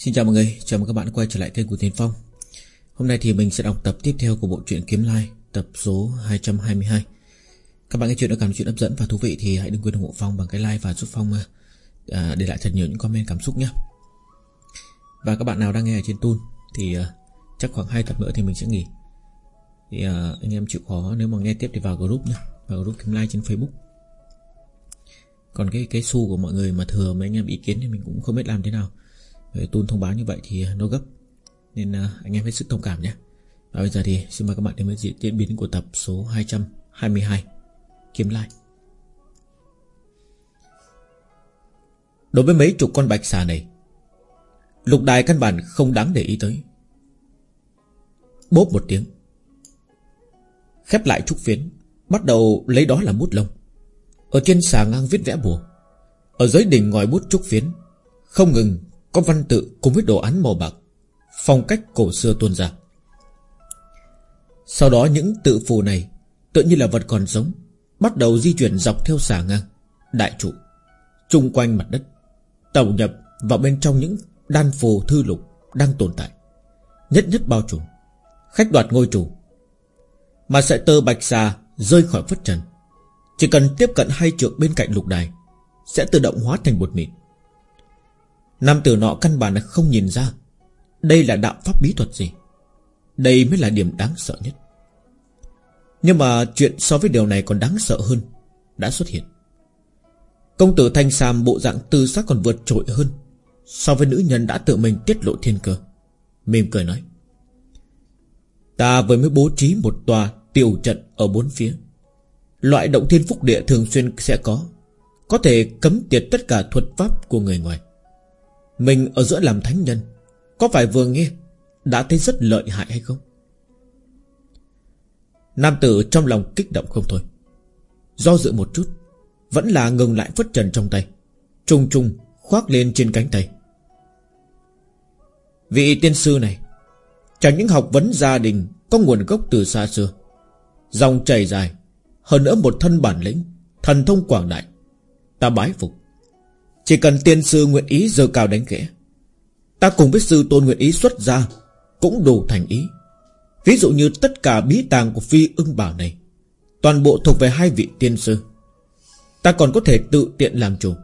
Xin chào mọi người, chào mừng các bạn quay trở lại kênh của Tiến Phong. Hôm nay thì mình sẽ đọc tập tiếp theo của bộ truyện Kiếm Lai Tập số 222 Các bạn nghe chuyện đã cảm chuyện hấp dẫn và thú vị Thì hãy đừng quên ủng hộ Phong bằng cái like và giúp Phong à, à Để lại thật nhiều những comment cảm xúc nhé. Và các bạn nào đang nghe ở trên Tun Thì à, chắc khoảng 2 tập nữa thì mình sẽ nghỉ. Thì à, anh em chịu khó Nếu mà nghe tiếp thì vào group nhé Vào group Kiếm Lai trên Facebook. Còn cái cái xu của mọi người mà thừa mấy anh em ý kiến Thì mình cũng không biết làm thế nào. Tôn thông báo như vậy thì uh, nó gấp. Nên uh, anh em hết sức thông cảm nhé. Và bây giờ thì xin mời các bạn đến với diễn biến của tập số 222 Kiếm lại. Đối với mấy chục con bạch xà này, Lục đài căn bản không đáng để ý tới. Bốp một tiếng, Khép lại trúc phiến, Bắt đầu lấy đó là bút lông. Ở trên xà ngang viết vẽ bùa. Ở dưới đỉnh ngòi bút trúc phiến, Không ngừng có văn tự cùng với đồ án màu bạc, Phong cách cổ xưa tuôn ra. Sau đó những tự phù này Tự như là vật còn sống, Bắt đầu di chuyển dọc theo xà ngang, Đại trụ, chung quanh mặt đất, Tàu nhập vào bên trong những đan phù thư lục Đang tồn tại. Nhất nhất bao trùm, Khách đoạt ngôi chủ. Mà sợi tơ bạch xà rơi khỏi phất trần. Chỉ cần tiếp cận hai trượng bên cạnh lục đài, Sẽ tự động hóa thành bột mịn. Nam tử nọ căn bản là không nhìn ra. Đây là đạo pháp bí thuật gì? Đây mới là điểm đáng sợ nhất. Nhưng mà chuyện so với điều này còn đáng sợ hơn, Đã xuất hiện. Công tử Thanh Sam bộ dạng tư sắc còn vượt trội hơn So với nữ nhân đã tự mình tiết lộ thiên cơ. Mềm cười nói, Ta vừa mới bố trí một tòa tiểu trận ở bốn phía. Loại động thiên phúc địa thường xuyên sẽ có Có thể cấm tiệt tất cả thuật pháp của người ngoài mình ở giữa làm thánh nhân, Có phải vừa nghe Đã thấy rất lợi hại hay không? Nam tử trong lòng kích động không thôi. Do dự một chút, Vẫn là ngừng lại phất trần trong tay Trung trung khoác lên trên cánh tay. Vị tiên sư này, Chẳng những học vấn gia đình, Có nguồn gốc từ xa xưa, Dòng chảy dài, Hơn nữa một thân bản lĩnh, Thần thông quảng đại, Ta bái phục chỉ cần tiên sư nguyện ý giờ cao đánh khẽ. Ta cùng với sư tôn nguyện ý xuất ra Cũng đủ thành ý. Ví dụ như tất cả bí tàng của phi ưng bảo này, Toàn bộ thuộc về hai vị tiên sư. Ta còn có thể tự tiện làm chủ,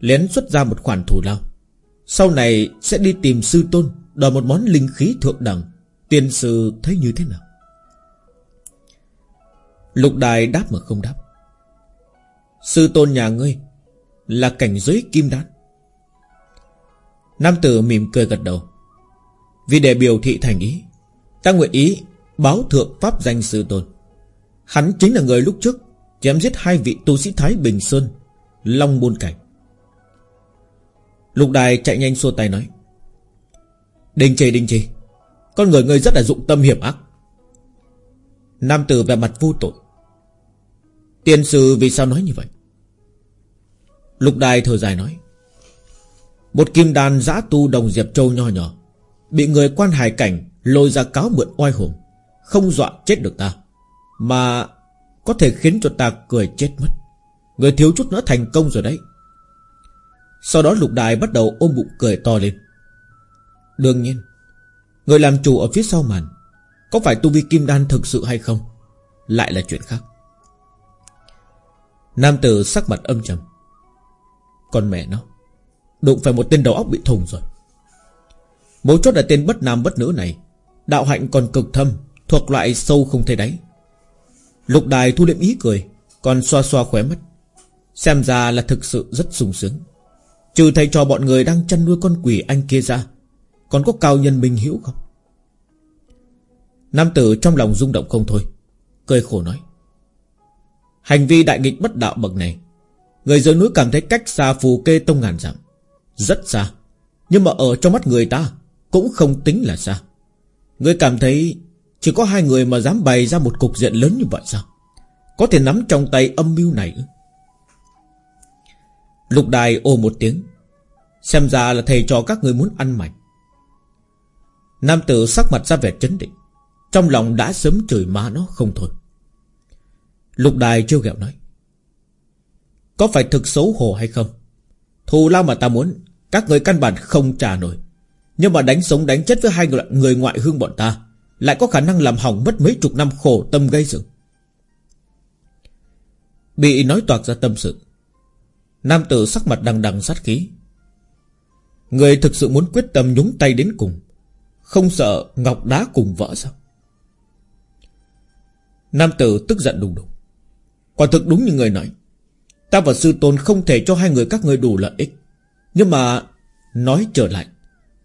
Lén xuất ra một khoản thù lao. Sau này sẽ đi tìm sư tôn, Đòi một món linh khí thượng đẳng. Tiên sư thấy như thế nào? Lục đài đáp mà không đáp. Sư tôn nhà ngươi là cảnh giới kim đan. Nam tử mỉm cười gật đầu. Vì để biểu thị thành ý, Ta nguyện ý báo thượng pháp danh sư tôn. Hắn chính là người lúc trước Chém giết hai vị tu sĩ Thái Bình Sơn, Long Môn Cảnh. Lục đài chạy nhanh xua tay nói, Đình trì đình trì Con người ngươi rất là dụng tâm hiểm ác. Nam tử về mặt vô tội, Tiên sư vì sao nói như vậy? Lục đài thở dài nói, Một kim đàn giã tu đồng Diệp Châu nho nhỏ, Bị người quan hải cảnh Lôi ra cáo mượn oai hùng Không dọa chết được ta, Mà có thể khiến cho ta cười chết mất. Người thiếu chút nữa thành công rồi đấy. Sau đó lục đài bắt đầu ôm bụng cười to lên. Đương nhiên, Người làm chủ ở phía sau màn, Có phải tu vi kim đan thực sự hay không? Lại là chuyện khác. Nam tử sắc mặt âm trầm con mẹ nó. Đụng phải một tên đầu óc bị thùng rồi. Mấu chốt là tên bất nam bất nữ này. Đạo hạnh còn cực thâm, Thuộc loại sâu không thể đáy. Lục đài thu liệm ý cười, Còn xoa xoa khóe mắt. Xem ra là thực sự rất sung sướng. Trừ thầy trò bọn người đang chăn nuôi con quỷ anh kia ra, Còn có cao nhân minh hữu không? Nam tử trong lòng rung động không thôi, Cười khổ nói. Hành vi đại nghịch bất đạo bậc này Người dưới núi cảm thấy cách xa phù kê tông ngàn dặm. Rất xa. Nhưng mà ở trong mắt người ta, Cũng không tính là xa. Người cảm thấy Chỉ có hai người mà dám bày ra một cục diện lớn như vậy sao? Có thể nắm trong tay âm mưu này Lục đài ô một tiếng. Xem ra là thầy trò các người muốn ăn mảnh Nam tử sắc mặt ra vẻ chấn định. Trong lòng đã sớm chửi má nó không thôi. Lục đài trêu ghẹo nói có phải thực xấu hổ hay không? Thù lao mà ta muốn Các người căn bản không trả nổi. Nhưng mà đánh sống đánh chết với hai người, người ngoại hương bọn ta Lại có khả năng làm hỏng mất mấy chục năm khổ tâm gây dựng Bị nói toạc ra tâm sự Nam tử sắc mặt đằng đằng sát khí. Người thực sự muốn quyết tâm nhúng tay đến cùng Không sợ ngọc đá cùng vỡ sao? Nam tử tức giận đùng đùng. Quả thực đúng như người nói Ta và sư tôn không thể cho hai người các người đủ lợi ích. Nhưng mà, Nói trở lại,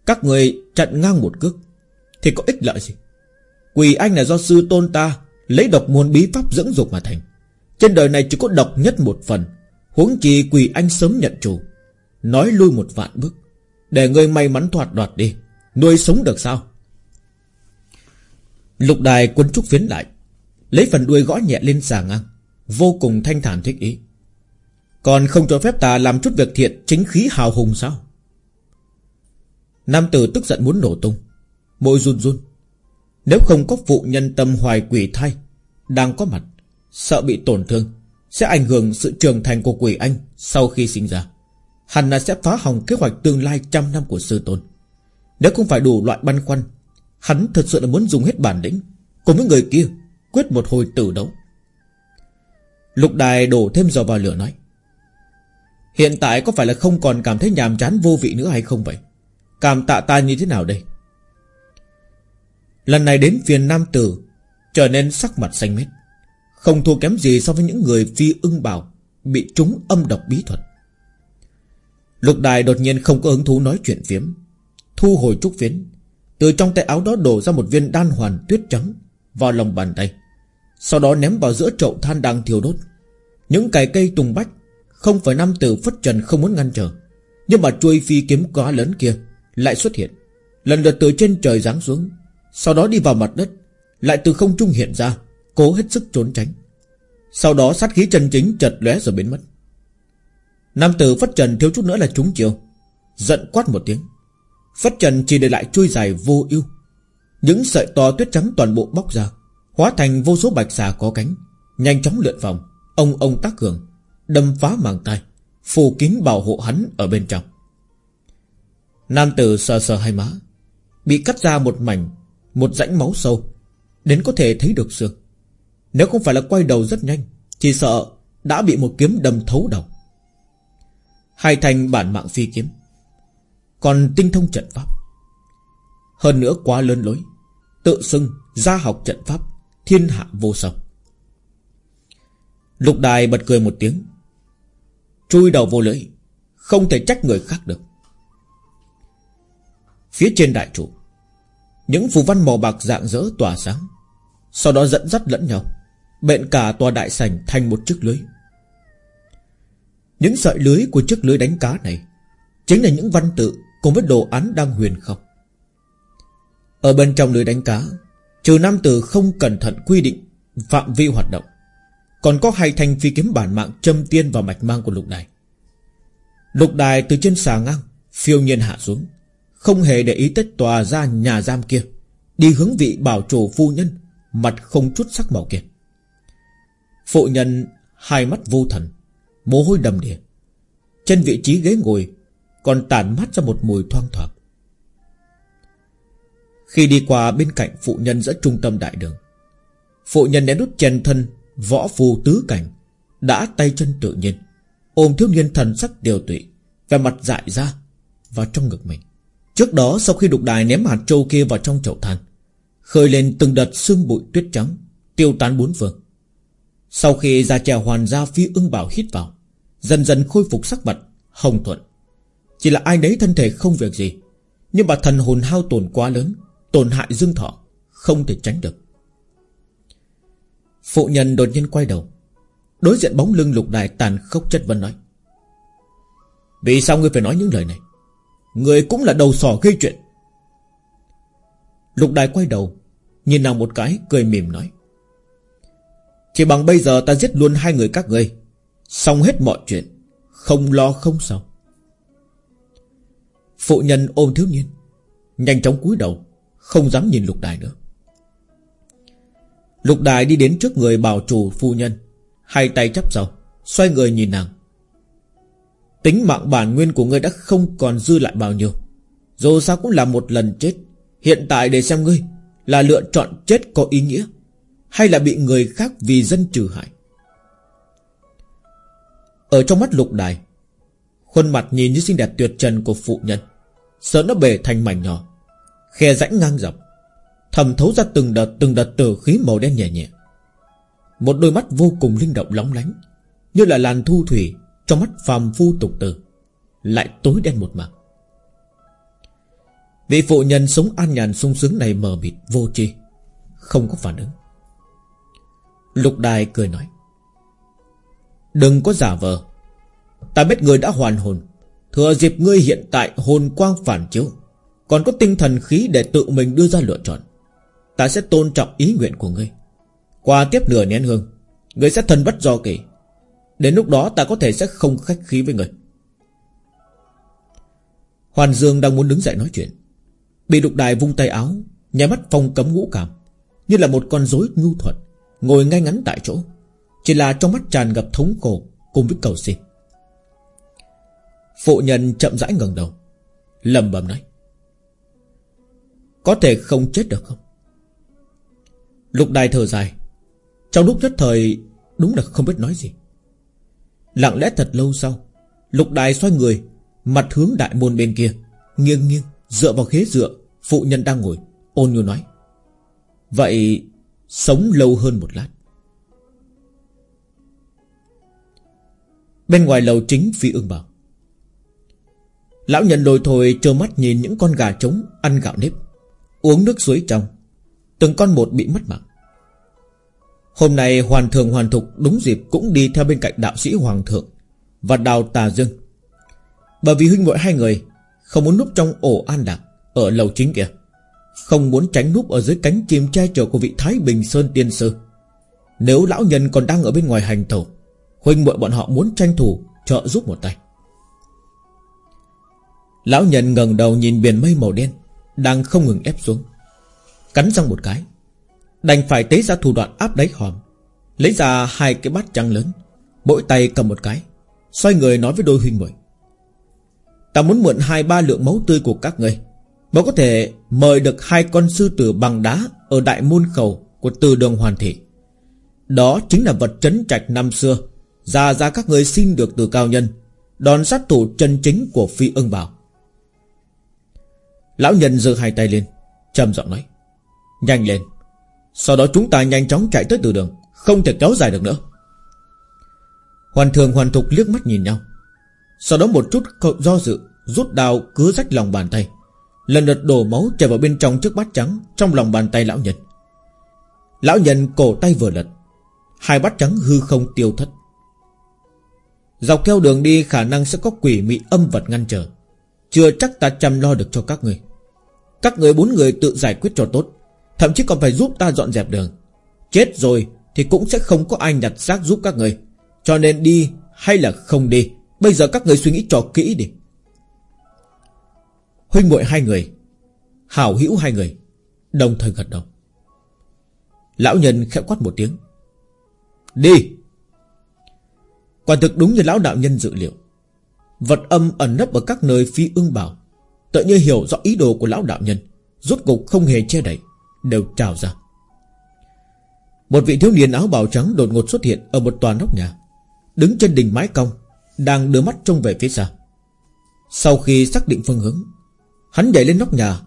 Các người chặn ngang một cước, Thì có ích lợi gì? Quỷ anh là do sư tôn ta Lấy độc môn bí pháp dưỡng dục mà thành. Trên đời này chỉ có độc nhất một phần, Huống chi quỷ anh sớm nhận chủ. Nói lui một vạn bước, Để người may mắn thoạt đoạt đi, Nuôi sống được sao? Lục đài quân trúc phiến lại, Lấy phần đuôi gõ nhẹ lên xà ngang, Vô cùng thanh thản thích ý. Còn không cho phép ta làm chút việc thiện Chính khí hào hùng sao? Nam tử tức giận muốn nổ tung. Môi run run. Nếu không có phụ nhân tâm hoài quỷ thai, Đang có mặt, Sợ bị tổn thương, Sẽ ảnh hưởng sự trưởng thành của quỷ anh Sau khi sinh ra. Hẳn là sẽ phá hỏng kế hoạch tương lai trăm năm của sư tôn. Nếu không phải đủ loại băn khoăn, Hắn thật sự là muốn dùng hết bản lĩnh Cùng với người kia Quyết một hồi tử đấu. Lục đài đổ thêm dầu vào lửa nói Hiện tại có phải là không còn cảm thấy nhàm chán vô vị nữa hay không vậy? Cảm tạ ta như thế nào đây? Lần này đến phiền nam tử, Trở nên sắc mặt xanh mét. Không thua kém gì so với những người phi ưng bảo Bị trúng âm độc bí thuật. Lục đài đột nhiên không có hứng thú nói chuyện phiếm. Thu hồi trúc phiến, Từ trong tay áo đó đổ ra một viên đan hoàn tuyết trắng Vào lòng bàn tay. Sau đó ném vào giữa chậu than đang thiêu đốt. Những cài cây tùng bách không phải nam tử phất trần không muốn ngăn trở. Nhưng mà chuôi phi kiếm quá lớn kia Lại xuất hiện. Lần lượt từ trên trời giáng xuống, Sau đó đi vào mặt đất, Lại từ không trung hiện ra, Cố hết sức trốn tránh. Sau đó sát khí chân chính chật lóe rồi biến mất. Nam tử Phất Trần thiếu chút nữa là trúng chiều Giận quát một tiếng. Phất Trần chỉ để lại chui dài vô ưu. Những sợi to tuyết trắng toàn bộ bóc ra, Hóa thành vô số bạch xà có cánh, Nhanh chóng lượn vòng, Ông ông tác cường. Đâm phá màng tay Phủ kín bảo hộ hắn ở bên trong. Nam tử sờ sờ hai má, Bị cắt ra một mảnh, Một rãnh máu sâu, Đến có thể thấy được xương. Nếu không phải là quay đầu rất nhanh, Chỉ sợ đã bị một kiếm đâm thấu đầu. Hai thành bản mạng phi kiếm, Còn tinh thông trận pháp. Hơn nữa quá lớn lối, Tự xưng gia học trận pháp Thiên hạ vô song. Lục đài bật cười một tiếng Chui đầu vô lưỡi, Không thể trách người khác được. Phía trên đại trụ, Những phù văn màu bạc dạng dỡ tỏa sáng, Sau đó dẫn dắt lẫn nhau, Bện cả tòa đại sảnh thành một chiếc lưới. Những sợi lưới của chiếc lưới đánh cá này Chính là những văn tự Cùng với đồ án đang huyền không. Ở bên trong lưới đánh cá, Trừ nam tử không cẩn thận quy định Phạm vi hoạt động còn có hai thanh phi kiếm bản mạng Châm tiên vào mạch mang của lục đài. Lục đài từ trên xà ngang, Phiêu nhiên hạ xuống, Không hề để ý tới tòa ra nhà giam kia. Đi hướng vị bảo chủ phu nhân, Mặt không chút sắc màu kia. Phụ nhân, Hai mắt vô thần, Mồ hôi đầm đìa. Trên vị trí ghế ngồi, Còn tản mát ra một mùi thoang thoảng. Khi đi qua bên cạnh phụ nhân giữa trung tâm đại đường, Phụ nhân nén nút chèn thân Võ phù tứ cảnh, Đã tay chân tự nhiên, Ôm thiếu niên thần sắc điều tụy Và mặt dại ra Vào trong ngực mình. Trước đó, sau khi đục đài ném hạt trâu kia vào trong chậu than, Khơi lên từng đợt sương bụi tuyết trắng, Tiêu tán bốn phương. Sau khi ra trèo hoàn gia phi ưng bảo hít vào, Dần dần khôi phục sắc mặt Hồng thuận. Chỉ là ai đấy thân thể không việc gì, Nhưng mà thần hồn hao tổn quá lớn, Tổn hại dương thọ, Không thể tránh được. Phụ nhân đột nhiên quay đầu. Đối diện bóng lưng lục đài tàn khốc chất vấn nói. Vì sao ngươi phải nói những lời này? Ngươi cũng là đầu sỏ gây chuyện. Lục đài quay đầu, Nhìn nàng một cái, cười mỉm nói. Chỉ bằng bây giờ ta giết luôn hai người các ngươi. Xong hết mọi chuyện, Không lo không sao Phụ nhân ôm thiếu niên, Nhanh chóng cúi đầu, Không dám nhìn lục đài nữa. Lục đài đi đến trước người bảo chủ phu nhân. Hai tay chắp sau, Xoay người nhìn nàng. Tính mạng bản nguyên của ngươi đã không còn dư lại bao nhiêu. Dù sao cũng là một lần chết. Hiện tại để xem ngươi Là lựa chọn chết có ý nghĩa Hay là bị người khác vì dân trừ hại. Ở trong mắt lục đài, Khuôn mặt nhìn như xinh đẹp tuyệt trần của phụ nhân, Sớm nó bể thành mảnh nhỏ, Khe rãnh ngang dọc. Thầm thấu ra từng đợt từng đợt tử khí màu đen nhẹ nhẹ. Một đôi mắt vô cùng linh động lóng lánh, Như là làn thu thủy Trong mắt phàm phu tục tử, Lại tối đen một mảng Vị phụ nhân sống an nhàn sung sướng này mờ mịt, vô tri, Không có phản ứng. Lục đài cười nói, Đừng có giả vờ. Ta biết người đã hoàn hồn. Thừa dịp ngươi hiện tại hồn quang phản chiếu, Còn có tinh thần khí để tự mình đưa ra lựa chọn. Ta sẽ tôn trọng ý nguyện của ngươi. Qua tiếp nửa nén hương, Ngươi sẽ thân bất do kỳ Đến lúc đó ta có thể sẽ không khách khí với ngươi. Hoàn Dương đang muốn đứng dậy nói chuyện. Bị đục đài vung tay áo Nhà mắt phong cấm ngũ cảm, Như là một con rối nhu thuật, Ngồi ngay ngắn tại chỗ. Chỉ là trong mắt tràn ngập thống khổ Cùng với cầu xin. Phụ nhân chậm rãi ngẩng đầu lầm bầm nói, Có thể không chết được không? Lục đài thở dài. Trong lúc nhất thời, Đúng là không biết nói gì. Lặng lẽ thật lâu sau, Lục đài xoay người, Mặt hướng đại môn bên kia, Nghiêng nghiêng, Dựa vào ghế dựa, Phụ nhân đang ngồi, Ôn nhu nói. Vậy, Sống lâu hơn một lát. Bên ngoài lầu chính phi ương bảo. Lão nhân lôi thôi trơ mắt nhìn những con gà trống Ăn gạo nếp, Uống nước suối trong. Từng con một bị mất mạng. Hôm nay Hoàn Thượng Hoàn Thục đúng dịp cũng đi theo bên cạnh đạo sĩ Hoàng Thượng Và đào tà dương. Bởi vì huynh muội hai người Không muốn núp trong ổ an đạc Ở lầu chính kia, Không muốn tránh núp ở dưới cánh chim che chở của vị Thái Bình Sơn Tiên Sư. Nếu lão nhân còn đang ở bên ngoài hành tàu Huynh muội bọn họ muốn tranh thủ Trợ giúp một tay. Lão nhân ngẩng đầu nhìn biển mây màu đen Đang không ngừng ép xuống. Cắn răng một cái. Đành phải tế ra thủ đoạn áp đáy hòm. Lấy ra hai cái bát trắng lớn Mỗi tay cầm một cái, Xoay người nói với đôi huynh muội. Ta muốn mượn hai ba lượng máu tươi của các người Mới có thể mời được hai con sư tử bằng đá Ở đại môn khẩu của từ đường hoàn thị. Đó chính là vật trấn trạch năm xưa, Ra ra các người xin được từ cao nhân, Đòn sát thủ chân chính của phi ưng bảo. Lão nhân giơ hai tay lên, trầm giọng nói Nhanh lên. Sau đó chúng ta nhanh chóng chạy tới từ đường, Không thể kéo dài được nữa. Hoàn thường hoàn thục liếc mắt nhìn nhau. Sau đó một chút do dự, Rút đào cứa rách lòng bàn tay. Lần lượt đổ máu chảy vào bên trong chiếc bát trắng, Trong lòng bàn tay lão nhân. Lão nhân cổ tay vừa lật. Hai bát trắng hư không tiêu thất. Dọc theo đường đi, khả năng sẽ có quỷ mị âm vật ngăn trở. Chưa chắc ta chăm lo được cho các người. Các người bốn người tự giải quyết cho tốt. Thậm chí còn phải giúp ta dọn dẹp đường. Chết rồi thì cũng sẽ không có ai nhặt xác giúp các người. Cho nên đi hay là không đi, Bây giờ các người suy nghĩ cho kỹ đi. Huynh muội hai người, Hảo hữu hai người, Đồng thời gật đầu. Lão nhân khẽ quát một tiếng. Đi. Quả thực đúng như lão đạo nhân dự liệu. Vật âm ẩn nấp ở các nơi phi ương bảo Tự như hiểu rõ ý đồ của lão đạo nhân, Rốt cục không hề che đậy. Đều trào ra. Một vị thiếu niên áo bào trắng đột ngột xuất hiện Ở một tòa nóc nhà, Đứng trên đỉnh mái cong, Đang đưa mắt trông về phía xa. Sau khi xác định phương hướng, Hắn nhảy lên nóc nhà,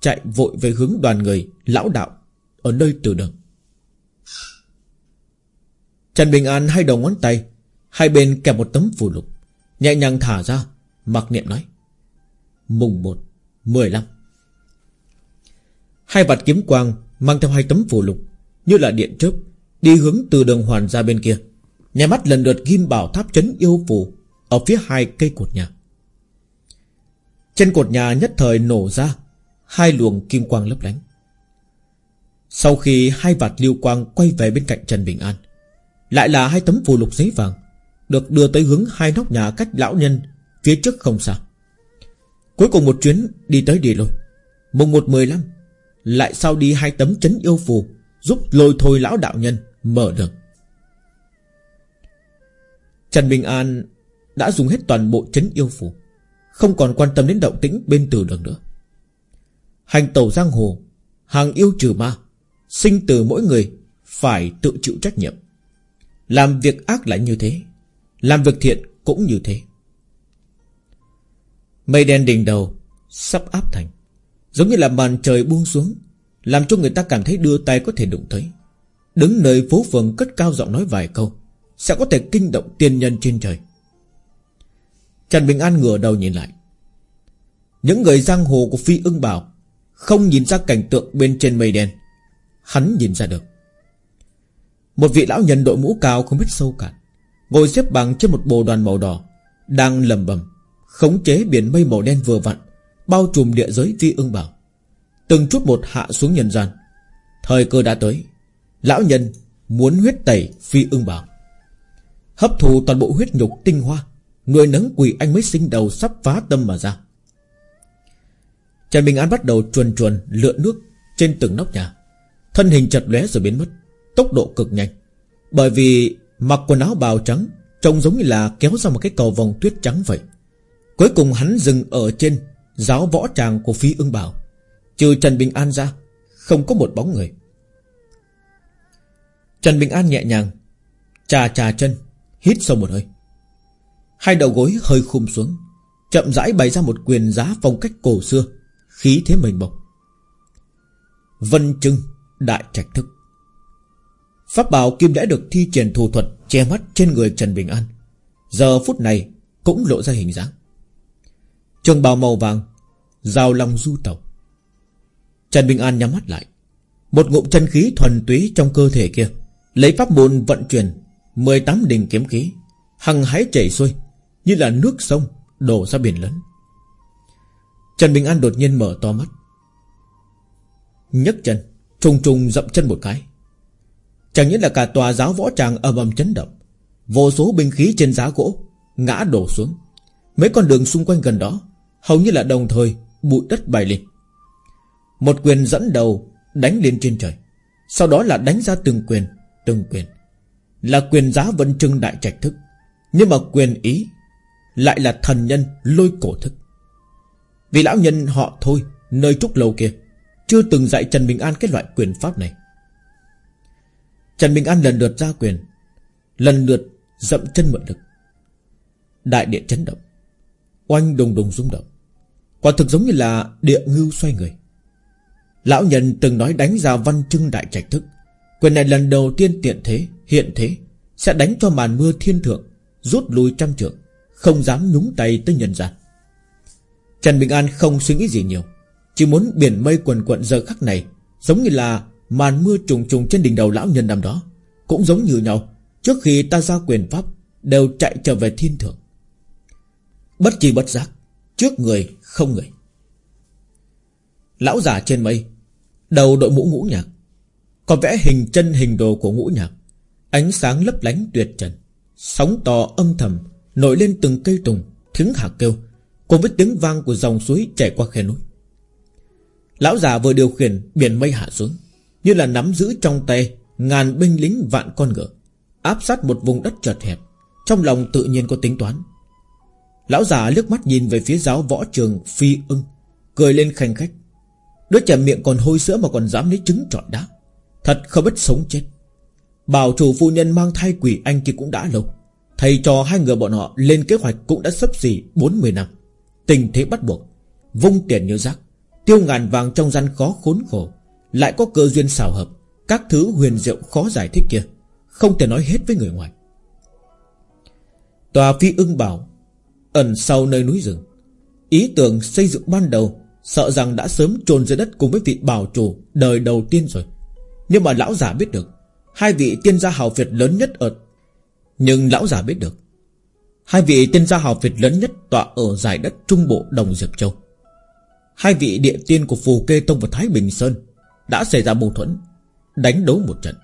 Chạy vội về hướng đoàn người, Lão đạo, Ở nơi từ đường. Trần Bình An hai đầu ngón tay, Hai bên kẹp một tấm phù lục, Nhẹ nhàng thả ra, Mặc niệm nói, Mùng 1 15 Hai vạt kiếm quang Mang theo hai tấm phù lục, Như là điện chớp, Đi hướng từ đường hoàn ra bên kia. Nhà mắt lần lượt ghim bảo tháp chấn yêu phù Ở phía hai cây cột nhà. Trên cột nhà nhất thời nổ ra Hai luồng kim quang lấp lánh. Sau khi hai vạt lưu quang Quay về bên cạnh Trần Bình An, Lại là hai tấm phù lục giấy vàng Được đưa tới hướng hai nóc nhà cách lão nhân Phía trước không xa. Cuối cùng một chuyến đi tới đi lôi, Mùng một mười lăm lại sau đi hai tấm chấn yêu phù, Giúp lôi thôi lão đạo nhân Mở được. Trần Bình An đã dùng hết toàn bộ chấn yêu phù, Không còn quan tâm đến động tĩnh bên từ đường nữa. Hành tẩu giang hồ, Hàng yêu trừ ma, Sinh từ mỗi người Phải tự chịu trách nhiệm. Làm việc ác lại như thế, Làm việc thiện cũng như thế. Mây đen đỉnh đầu Sắp áp thành. Giống như là màn trời buông xuống, Làm cho người ta cảm thấy đưa tay có thể đụng thấy Đứng nơi phố phường cất cao giọng nói vài câu, Sẽ có thể kinh động tiên nhân trên trời. Trần Bình An ngửa đầu nhìn lại. Những người giang hồ của Phi ưng bảo, Không nhìn ra cảnh tượng bên trên mây đen. Hắn nhìn ra được. Một vị lão nhân đội mũ cao không biết sâu cạn, Ngồi xếp bằng trên một bồ đoàn màu đỏ, Đang lầm bầm, Khống chế biển mây màu đen vừa vặn. Bao trùm địa giới phi ưng bảo. Từng chút một hạ xuống nhân gian. Thời cơ đã tới. Lão nhân muốn huyết tẩy phi ưng bảo. Hấp thụ toàn bộ huyết nhục tinh hoa, nuôi nấng quỷ anh mới sinh đầu sắp phá tâm mà ra. Trần Bình An bắt đầu chuồn chuồn lượn nước Trên từng nóc nhà. Thân hình chật lóe rồi biến mất, Tốc độ cực nhanh. Bởi vì mặc quần áo bào trắng, Trông giống như là kéo ra một cái cầu vòng tuyết trắng vậy. Cuối cùng hắn dừng ở trên Giáo võ tràng của phi ưng bảo. Trừ Trần Bình An ra, Không có một bóng người. Trần Bình An nhẹ nhàng Trà trà chân, Hít sâu một hơi. Hai đầu gối hơi khum xuống, Chậm rãi bày ra một quyền giá phong cách cổ xưa, Khí thế mình bộc Vân Trưng Đại trạch thức. Pháp bảo kim đã được thi triển thủ thuật Che mắt trên người Trần Bình An. Giờ phút này cũng lộ ra hình dáng. Trường bào màu vàng Giao long du tộc. Trần Bình An nhắm mắt lại. Một ngụm chân khí thuần túy trong cơ thể kia, Lấy pháp môn vận chuyển 18 đình kiếm khí Hằng hái chảy xuôi, Như là nước sông đổ ra biển lớn. Trần Bình An đột nhiên mở to mắt. Nhấc chân, Trùng trùng dậm chân một cái. Chẳng những là cả tòa giáo võ tràng ầm ầm chấn động, Vô số binh khí trên giá gỗ Ngã đổ xuống. Mấy con đường xung quanh gần đó Hầu như là đồng thời bụi đất bay lên. Một quyền dẫn đầu Đánh lên trên trời, Sau đó là đánh ra từng quyền Từng quyền. Là quyền giá vân trưng đại trạch thức, Nhưng mà quyền ý Lại là thần nhân lôi cổ thức. Vì lão nhân họ thôi, Nơi trúc lâu kia, Chưa từng dạy Trần Bình An cái loại quyền pháp này. Trần Bình An lần lượt ra quyền, Lần lượt dậm chân mượn lực. Đại địa chấn động, Oanh đùng đùng rung động. Quả thực giống như là địa ngưu xoay người. Lão nhân từng nói đánh ra văn trưng đại trạch thức. Quyền này lần đầu tiên tiện thế, Hiện thế, Sẽ đánh cho màn mưa thiên thượng, Rút lui trăm trượng, Không dám nhúng tay tới nhân gian. Trần Bình An không suy nghĩ gì nhiều, Chỉ muốn biển mây quần quận giờ khắc này, Giống như là màn mưa trùng trùng trên đỉnh đầu lão nhân năm đó, Cũng giống như nhau, Trước khi ta ra quyền pháp, Đều chạy trở về thiên thượng. Bất chi bất giác Trước người không người. Lão già trên mây, Đầu đội mũ ngũ nhạc Còn vẽ hình chân hình đồ của ngũ nhạc. Ánh sáng lấp lánh tuyệt trần, Sóng to âm thầm, Nổi lên từng cây tùng Tiếng hạc kêu, Cùng với tiếng vang của dòng suối chảy qua khe núi. Lão già vừa điều khiển biển mây hạ xuống, Như là nắm giữ trong tay Ngàn binh lính vạn con ngựa, Áp sát một vùng đất chật hẹp, Trong lòng tự nhiên có tính toán. Lão già liếc mắt nhìn về phía giáo võ trường Phi ưng, Cười lên khanh khách. Đứa trẻ miệng còn hôi sữa mà còn dám lấy trứng trọi đá. Thật không biết sống chết. Bảo chủ phu nhân mang thai quỷ anh kia cũng đã lâu. Thầy trò hai người bọn họ lên kế hoạch cũng đã sắp xỉ 40 năm. Tình thế bắt buộc, Vung tiền như rác, Tiêu ngàn vàng trong gian khó khốn khổ, Lại có cơ duyên xảo hợp, Các thứ huyền diệu khó giải thích kia, Không thể nói hết với người ngoài. Tòa phi ưng bảo Ẩn sau nơi núi rừng. Ý tưởng xây dựng ban đầu, Sợ rằng đã sớm chôn dưới đất cùng với vị bảo chủ Đời đầu tiên rồi. Nhưng mà lão giả biết được, Hai vị tiên gia hào Việt lớn nhất ở Nhưng lão giả biết được, Hai vị tiên gia hào Việt lớn nhất Tọa ở giải đất trung bộ Đồng Diệp Châu. Hai vị địa tiên của Phù Kê Tông và Thái Bình Sơn Đã xảy ra mâu thuẫn, Đánh đấu một trận.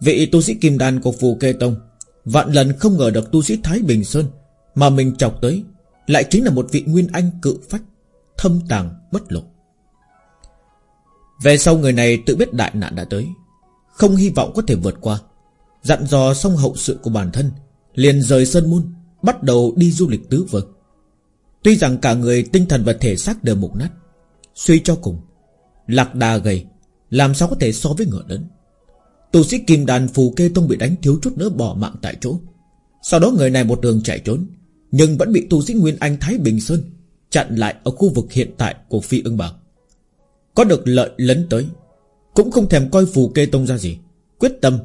Vị tu sĩ Kim Đan của Phù Kê Tông Vạn lần không ngờ được tu sĩ Thái Bình Sơn mà mình chọc tới Lại chính là một vị nguyên anh cự phách, Thâm tàng bất lộ. Về sau người này tự biết đại nạn đã tới, Không hy vọng có thể vượt qua. Dặn dò xong hậu sự của bản thân, Liền rời Sơn Môn, Bắt đầu đi du lịch tứ vực Tuy rằng cả người tinh thần và thể xác đều mục nát, Suy cho cùng, Lạc đà gầy, Làm sao có thể so với ngựa lớn? Tù sĩ kim đàn phù kê tông bị đánh thiếu chút nữa bỏ mạng tại chỗ. Sau đó người này một đường chạy trốn nhưng vẫn bị tu sĩ Nguyên Anh Thái Bình Sơn Chặn lại ở khu vực hiện tại của Phi ưng bảo Có được lợi lấn tới, Cũng không thèm coi phù kê tông ra gì, Quyết tâm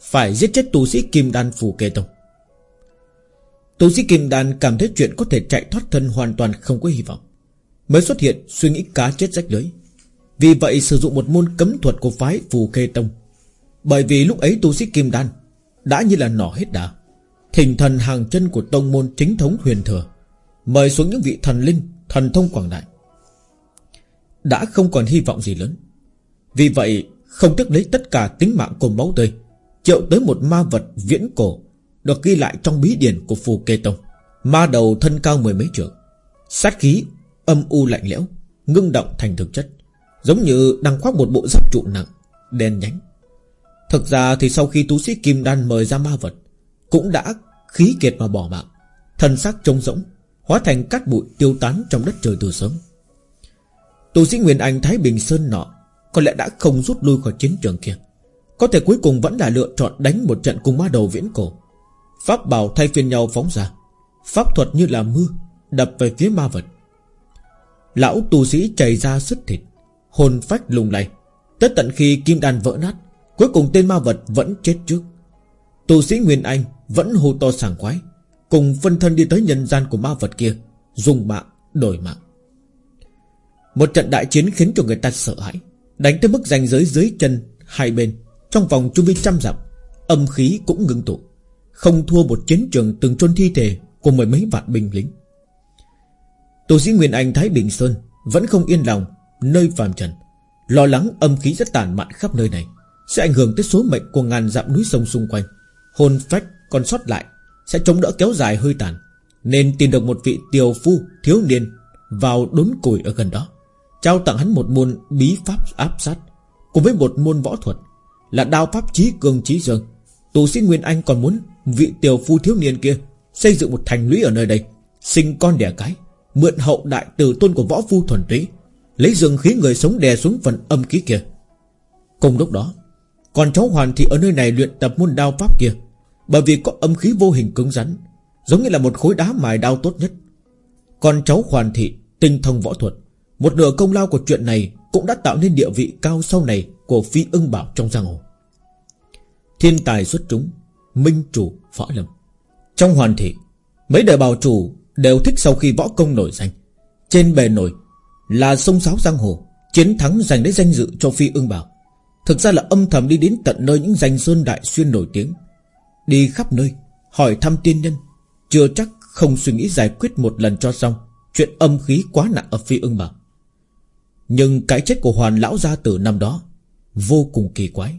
Phải giết chết tu sĩ kim đan phù kê tông. Tu sĩ kim đan cảm thấy chuyện có thể chạy thoát thân hoàn toàn không có hy vọng, Mới xuất hiện suy nghĩ cá chết rách lưới. Vì vậy sử dụng một môn cấm thuật của phái phù kê tông, bởi vì lúc ấy tu sĩ Kim Đan Đã như là nỏ hết đà. Thỉnh thần hàng chân của tông môn chính thống huyền thừa. Mời xuống những vị thần linh, Thần thông quảng đại. Đã không còn hy vọng gì lớn. Vì vậy, không tiếc lấy tất cả tính mạng cùng máu tươi, Triệu tới một ma vật viễn cổ Được ghi lại trong bí điển của phù kê tông. Ma đầu thân cao mười mấy trượng, Sát khí âm u lạnh lẽo, Ngưng động thành thực chất, Giống như đang khoác một bộ giáp trụ nặng, Đen nhánh. Thực ra thì sau khi tú sĩ Kim Đan mời ra ma vật cũng đã khí kiệt mà bỏ mạng. Thần xác trống rỗng, Hóa thành cát bụi tiêu tán trong đất trời từ sớm. Tu sĩ Nguyên Anh, Thái Bình Sơn nọ, Có lẽ đã không rút lui khỏi chiến trường kia. Có thể cuối cùng vẫn là lựa chọn đánh một trận cùng ma đầu viễn cổ. Pháp bảo thay phiên nhau phóng ra. Pháp thuật như là mưa, Đập về phía ma vật. Lão tu sĩ chảy ra sứt thịt, Hồn phách lùng lay. Tới tận khi kim đan vỡ nát, Cuối cùng tên ma vật vẫn chết trước. Tu sĩ Nguyên Anh vẫn hô to sảng khoái, Cùng phân thân đi tới nhân gian của ma vật kia, Dùng mạng, đổi mạng. Một trận đại chiến khiến cho người ta sợ hãi, Đánh tới mức ranh giới dưới chân Hai bên, Trong vòng chu vi trăm dặm, Âm khí cũng ngưng tụ, Không thua một chiến trường từng chôn thi thể Của mười mấy vạn binh lính. Tu sĩ Nguyên Anh Thái Bình Sơn Vẫn không yên lòng, Nơi phàm trần, Lo lắng âm khí rất tàn mạn khắp nơi này, sẽ ảnh hưởng tới số mệnh của ngàn dặm núi sông xung quanh. Hồn phách còn sót lại, Sẽ chống đỡ kéo dài hơi tàn, Nên tìm được một vị tiều phu thiếu niên Vào đốn củi ở gần đó, Trao tặng hắn một môn bí pháp áp sát, Cùng với một môn võ thuật Là đao pháp trí cường trí dương. Tù sĩ Nguyên Anh còn muốn Vị tiều phu thiếu niên kia Xây dựng một thành lũy ở nơi đây, Sinh con đẻ cái, Mượn hậu đại từ tôn của võ phu thuần túy, Lấy dương khí người sống đè xuống phần âm khí kia. Cùng lúc đó, còn cháu Hoàn thì ở nơi này luyện tập môn đao pháp kia. Bởi vì có âm khí vô hình cứng rắn, Giống như là một khối đá mài đao tốt nhất. Còn cháu Hoàn thị, Tinh thông võ thuật, Một nửa công lao của chuyện này Cũng đã tạo nên địa vị cao sau này Của phi ưng bảo trong giang hồ. Thiên tài xuất chúng, Minh chủ võ lâm. Trong hoàn thị, Mấy đời bào chủ đều thích sau khi võ công nổi danh. Trên bề nổi Là sông sáo giang hồ, Chiến thắng giành lấy danh dự cho phi ưng bảo. Thực ra là âm thầm đi đến tận nơi những danh sơn đại xuyên nổi tiếng. Đi khắp nơi, Hỏi thăm tiên nhân. Chưa chắc không suy nghĩ giải quyết một lần cho xong. Chuyện âm khí quá nặng ở phi ưng bảo Nhưng cái chết của Hoàn lão gia tử năm đó, Vô cùng kỳ quái.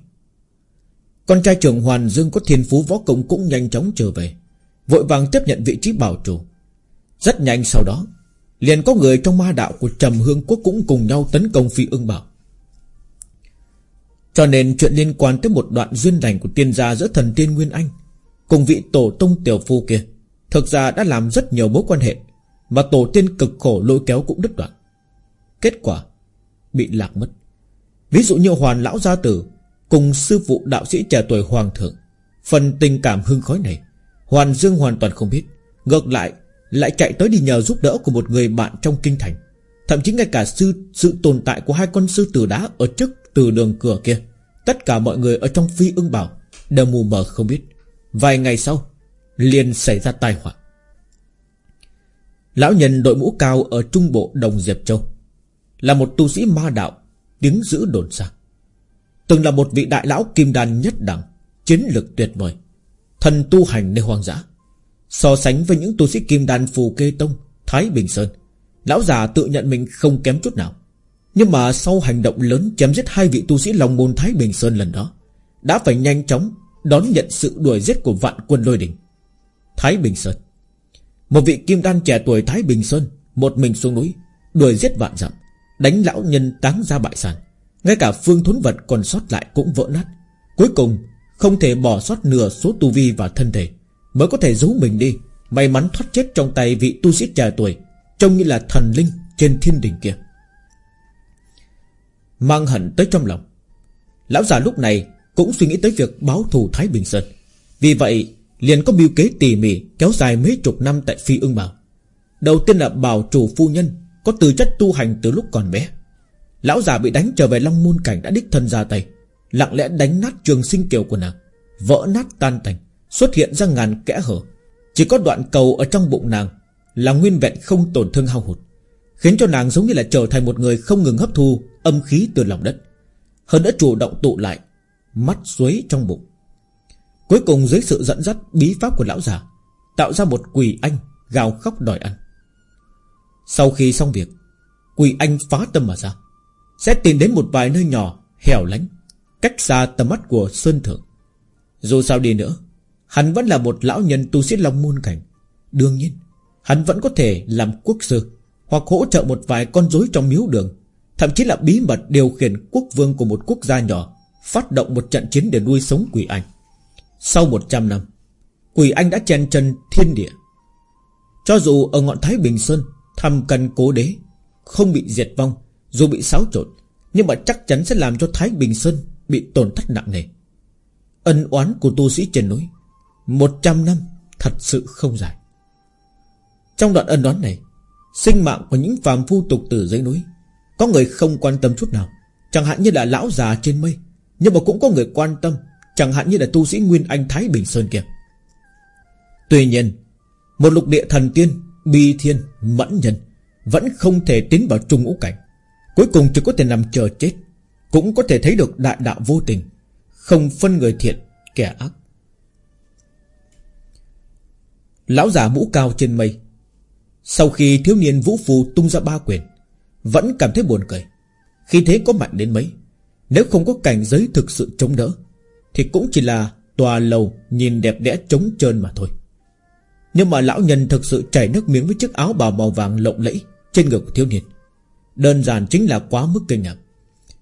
Con trai trưởng Hoàn Dương có thiên phú võ công cũng nhanh chóng trở về, Vội vàng tiếp nhận vị trí bảo chủ Rất nhanh sau đó, Liền có người trong ma đạo của Trầm Hương Quốc cũng cùng nhau tấn công phi ưng bảo. Cho nên chuyện liên quan tới một đoạn duyên lành của tiên gia giữa thần tiên Nguyên Anh Cùng vị tổ tông tiểu phu kia. Thực ra đã làm rất nhiều mối quan hệ, Mà tổ tiên cực khổ lôi kéo cũng đứt đoạn. Kết quả, Bị lạc mất. Ví dụ như hoàn lão gia tử Cùng sư phụ đạo sĩ trẻ tuổi hoàng thượng, Phần tình cảm hưng khói này, Hoàn Dương hoàn toàn không biết. Ngược lại Lại chạy tới đi nhờ giúp đỡ của một người bạn trong kinh thành. Thậm chí ngay cả sư, sự tồn tại của hai con sư tử đá Ở trước từ đường cửa kia, Tất cả mọi người ở trong phi ưng bảo Đều mù mờ không biết. Vài ngày sau, liền xảy ra tai họa. Lão nhân đội mũ cao ở trung bộ Đồng Diệp Châu Là một tu sĩ ma đạo, Tiếng giữ đồn xa. Từng là một vị đại lão kim đan nhất đẳng, Chiến lực tuyệt vời, Thần tu hành nơi hoang dã. So sánh với những tu sĩ kim đan phù kê tông, Thái Bình Sơn, Lão già tự nhận mình không kém chút nào. Nhưng mà sau hành động lớn chém giết hai vị tu sĩ Long Môn Thái Bình Sơn lần đó, Đã phải nhanh chóng Đón nhận sự đuổi giết của vạn quân lôi đình. Thái Bình Sơn. Một vị kim đan trẻ tuổi Thái Bình Sơn, Một mình xuống núi, Đuổi giết vạn dặm, Đánh lão nhân táng ra bại sản. Ngay cả phương thốn vật còn sót lại cũng vỡ nát. Cuối cùng, không thể bỏ sót nửa số tu vi và thân thể, Mới có thể giấu mình đi, May mắn thoát chết trong tay vị tu sĩ trẻ tuổi, Trông như là thần linh trên thiên đình kia. Mang hận tới trong lòng. Lão già lúc này cũng suy nghĩ tới việc báo thù Thái Bình Sơn. Vì vậy, liền có biêu kế tỉ mỉ Kéo dài mấy chục năm tại Phi ưng Bảo Đầu tiên là bảo chủ phu nhân Có tư chất tu hành từ lúc còn bé. Lão già bị đánh trở về Long Môn Cảnh đã đích thân ra tay, Lặng lẽ đánh nát trường sinh kiều của nàng, Vỡ nát tan thành, Xuất hiện ra ngàn kẽ hở. Chỉ có đoạn cầu ở trong bụng nàng Là nguyên vẹn không tổn thương hao hụt, Khiến cho nàng giống như là trở thành một người Không ngừng hấp thu âm khí từ lòng đất. Hơn đã chủ động tụ lại Mắt suối trong bụng. Cuối cùng dưới sự dẫn dắt, bí pháp của lão già, Tạo ra một quỷ anh Gào khóc đòi ăn. Sau khi xong việc, Quỷ anh phá tâm mà ra, Sẽ tìm đến một vài nơi nhỏ, Hẻo lánh, Cách xa tầm mắt của Sơn Thượng. Dù sao đi nữa, Hắn vẫn là một lão nhân tu sĩ Long Môn Cảnh. Đương nhiên, Hắn vẫn có thể làm quốc sư Hoặc hỗ trợ một vài con rối trong miếu đường, Thậm chí là bí mật điều khiển quốc vương của một quốc gia nhỏ. Phát động một trận chiến để nuôi sống quỷ anh. Sau 100 năm, Quỷ anh đã chen chân thiên địa. Cho dù ở ngọn Thái Bình Sơn, Thăm cần cố đế, Không bị diệt vong, Dù bị xáo trộn, Nhưng mà chắc chắn sẽ làm cho Thái Bình Sơn Bị tổn thất nặng nề. Ân oán của tu sĩ trên núi, một trăm năm Thật sự không dài. Trong đoạn ân oán này, Sinh mạng của những phàm phu tục tử dưới núi, Có người không quan tâm chút nào, Chẳng hạn như là lão già trên mây nhưng mà cũng có người quan tâm Chẳng hạn như là tu sĩ Nguyên Anh Thái Bình Sơn kia. Tuy nhiên Một lục địa thần tiên Bi thiên, mẫn nhân Vẫn không thể tiến vào trung ngũ cảnh. Cuối cùng chỉ có thể nằm chờ chết Cũng có thể thấy được đại đạo vô tình Không phân người thiện, kẻ ác. Lão già mũ cao trên mây Sau khi thiếu niên vũ phù tung ra ba quyền Vẫn cảm thấy buồn cười. Khi thế có mạnh đến mấy? Nếu không có cảnh giới thực sự chống đỡ, Thì cũng chỉ là tòa lầu Nhìn đẹp đẽ trống trơn mà thôi. Nhưng mà lão nhân thực sự chảy nước miếng Với chiếc áo bào màu vàng lộng lẫy Trên ngực của thiếu niên. Đơn giản chính là quá mức kinh ngạc.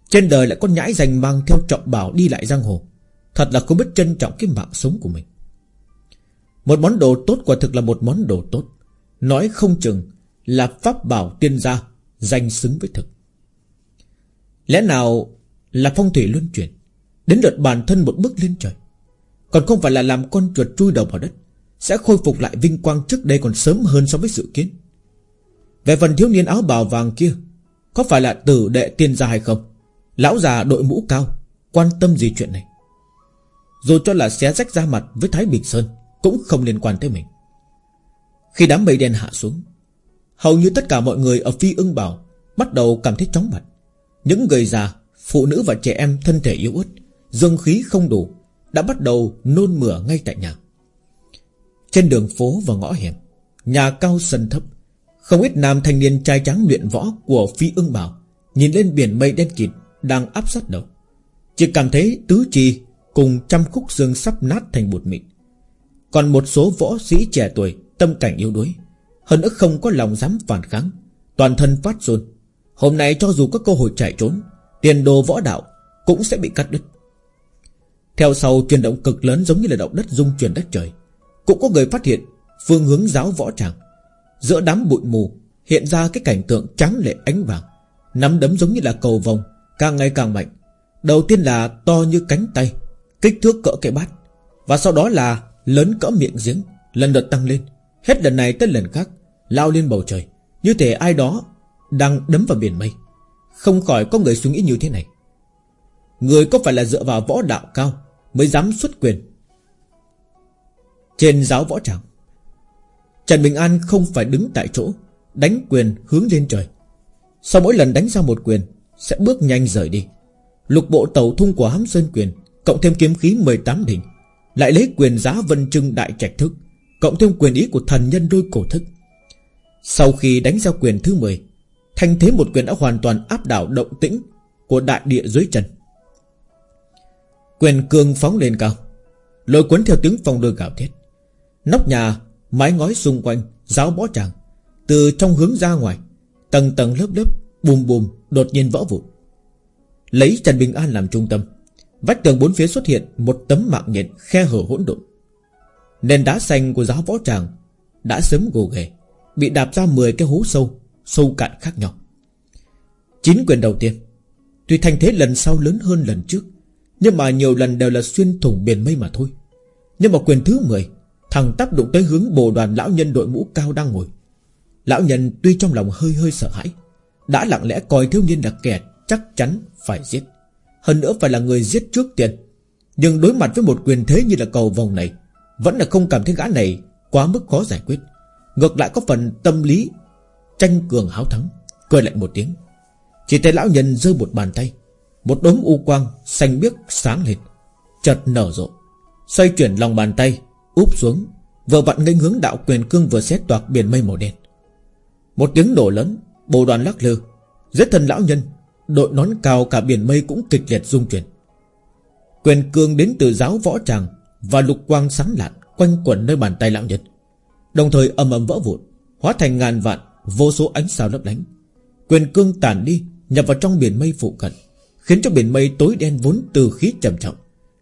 Trên đời lại có nhãi dành mang theo trọng bảo đi lại giang hồ. Thật là không biết trân trọng cái mạng sống của mình. Một món đồ tốt quả thực là một món đồ tốt. Nói không chừng Là pháp bảo tiên gia Danh xứng với thực. Lẽ nào là phong thủy luân chuyển Đến lượt bản thân một bước lên trời. Còn không phải là làm con chuột chui đầu vào đất Sẽ khôi phục lại vinh quang trước đây còn sớm hơn so với dự kiến. Về phần thiếu niên áo bào vàng kia Có phải là tử đệ tiên gia hay không? Lão già đội mũ cao Quan tâm gì chuyện này? Dù cho là xé rách ra mặt với Thái Bình Sơn cũng không liên quan tới mình. Khi đám mây đen hạ xuống Hầu như tất cả mọi người ở phi ưng bảo Bắt đầu cảm thấy chóng mặt. Những người già, phụ nữ và trẻ em thân thể yếu ớt, Dương khí không đủ, Đã bắt đầu nôn mửa ngay tại nhà. Trên đường phố và ngõ hẻm, Nhà cao sân thấp, Không ít nam thanh niên trai trắng luyện võ Của phi ưng bảo Nhìn lên biển mây đen kịt Đang áp sát đầu. Chỉ cảm thấy tứ chi Cùng trăm khúc xương sắp nát thành bột mịn. Còn một số võ sĩ trẻ tuổi Tâm cảnh yếu đuối, Hơn nữa không có lòng dám phản kháng, Toàn thân phát run. Hôm nay cho dù có cơ hội chạy trốn Tiền đồ võ đạo cũng sẽ bị cắt đứt. Theo sau, chuyển động cực lớn giống như là động đất rung chuyển đất trời. Cũng có người phát hiện Phương hướng giáo võ tràng. Giữa đám bụi mù Hiện ra cái cảnh tượng trắng lệ ánh vàng, Nắm đấm giống như là cầu vòng Càng ngày càng mạnh. Đầu tiên là to như cánh tay, Kích thước cỡ cái bát, Và sau đó là Lớn cỡ miệng giếng, Lần lượt tăng lên. Hết lần này tới lần khác, Lao lên bầu trời, Như thể ai đó Đang đấm vào biển mây. Không khỏi có người suy nghĩ như thế này. Người có phải là dựa vào võ đạo cao Mới dám xuất quyền? Trên giáo võ tràng, Trần Bình An không phải đứng tại chỗ, Đánh quyền hướng lên trời. Sau mỗi lần đánh ra một quyền, Sẽ bước nhanh rời đi. Lục bộ tàu thung của hám sơn quyền, Cộng thêm kiếm khí 18 đỉnh, lại lấy quyền giá vân trưng đại trạch thức, Cộng thêm quyền ý của thần nhân đôi cổ thức. Sau khi đánh ra quyền thứ 10 Thanh thế một quyền đã hoàn toàn áp đảo động tĩnh Của đại địa dưới chân. Quyền cường phóng lên cao, Lôi cuốn theo tiếng phong đưa gạo thiết Nóc nhà, Mái ngói xung quanh, Giáo bó tràng, Từ trong hướng ra ngoài, Tầng tầng lớp lớp, Bùm bùm, Đột nhiên vỡ vụn. Lấy Trần Bình An làm trung tâm, Vách tường bốn phía xuất hiện Một tấm mạng nhện khe hở hỗn độn. Nền đá xanh của giáo võ tràng Đã sớm gồ ghề, Bị đạp ra 10 cái hố sâu Sâu cạn khác nhau. Chín quyền đầu tiên. Tuy thành thế lần sau lớn hơn lần trước, Nhưng mà nhiều lần đều là xuyên thủng biển mây mà thôi. Nhưng mà quyền thứ 10 Thằng tác đụng tới hướng bồ đoàn lão nhân đội mũ cao đang ngồi. Lão nhân tuy trong lòng hơi hơi sợ hãi, Đã lặng lẽ coi thiếu niên là kẻ Chắc chắn phải giết. Hơn nữa phải là người giết trước tiền Nhưng đối mặt với một quyền thế như là cầu vòng này, Vẫn là không cảm thấy gã này Quá mức khó giải quyết. Ngược lại có phần tâm lý Tranh cường háo thắng, Cười lạnh một tiếng. Chỉ thấy lão nhân giơ một bàn tay, Một đốm u quang xanh biếc sáng lên, Chợt nở rộ. Xoay chuyển lòng bàn tay, Úp xuống, Vừa vặn nghênh hướng đạo quyền cương vừa xét toạc biển mây màu đen. Một tiếng nổ lớn, Bồ đoàn lắc lư, Giết thần lão nhân, Đội nón cao cả biển mây cũng kịch liệt rung chuyển. Quyền cương đến từ giáo võ tràng Và lục quang sáng lạn Quanh quẩn nơi bàn tay lão nhân, Đồng thời ầm ầm vỡ vụn, Hóa thành ngàn vạn Vô số ánh sao lấp lánh. Quyền cương tản đi, Nhập vào trong biển mây phụ cận, Khiến cho biển mây tối đen vốn từ khí trầm trọng,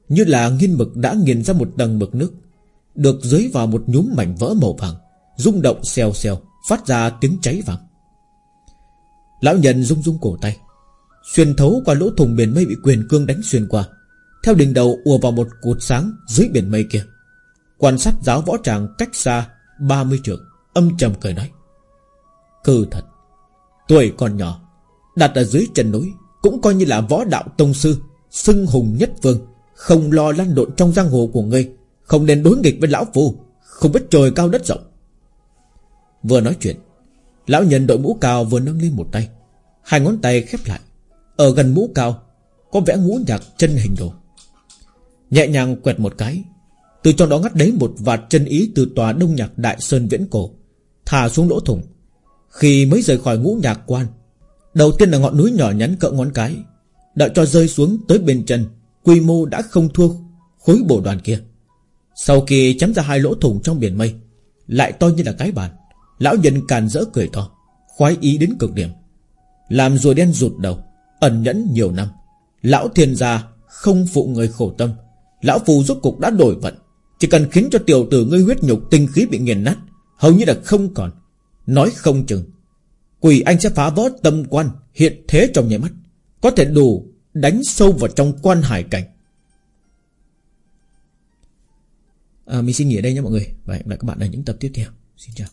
Như là nghiên mực đã nghiền ra một tầng mực nước, Được dưới vào một nhúm mảnh vỡ màu vàng, rung động xèo xèo, Phát ra tiếng cháy vàng. Lão nhân rung rung cổ tay. Xuyên thấu qua lỗ thùng biển mây bị quyền cương đánh xuyên qua, Theo đỉnh đầu ùa vào một cột sáng Dưới biển mây kia. Quan sát giáo võ tràng cách xa 30 trượng, Âm trầm cười nói. Hư thật. Tuổi còn nhỏ, Đặt ở dưới chân núi, Cũng coi như là võ đạo tông sư, Xưng hùng nhất vương. Không lo lăn lộn trong giang hồ của ngươi Không nên đối nghịch với lão phu, Không biết trời cao đất rộng. Vừa nói chuyện, Lão nhân đội mũ cao vừa nâng lên một tay. Hai ngón tay khép lại, Ở gần mũ cao, Có vẽ ngũ nhạc chân hình đồ. Nhẹ nhàng quẹt một cái, Từ trong đó ngắt đấy một vạt chân ý Từ tòa đông nhạc đại sơn viễn cổ, Thả xuống lỗ thủng. Khi mới rời khỏi ngũ nhạc quan, Đầu tiên là ngọn núi nhỏ nhắn cỡ ngón cái Đợi cho rơi xuống tới bên chân, Quy mô đã không thua khối bổ đoàn kia. Sau khi chấm ra hai lỗ thủng trong biển mây, Lại to như là cái bàn, Lão nhân càn rỡ cười to, Khoái ý đến cực điểm. Làm rùa đen rụt đầu, Ẩn nhẫn nhiều năm, Lão thiên gia không phụ người khổ tâm. Lão phù rốt cục đã đổi vận, Chỉ cần khiến cho tiểu tử ngươi huyết nhục, tinh khí bị nghiền nát, Hầu như là không còn. Nói không chừng Quỷ anh sẽ phá vỡ tâm quan Hiện thế trong nhảy mắt Có thể đủ đánh sâu vào trong quan hải cảnh. À, Mình xin nghỉ ở đây nha mọi người. Và hẹn gặp lại các bạn ở những tập tiếp theo. Xin chào.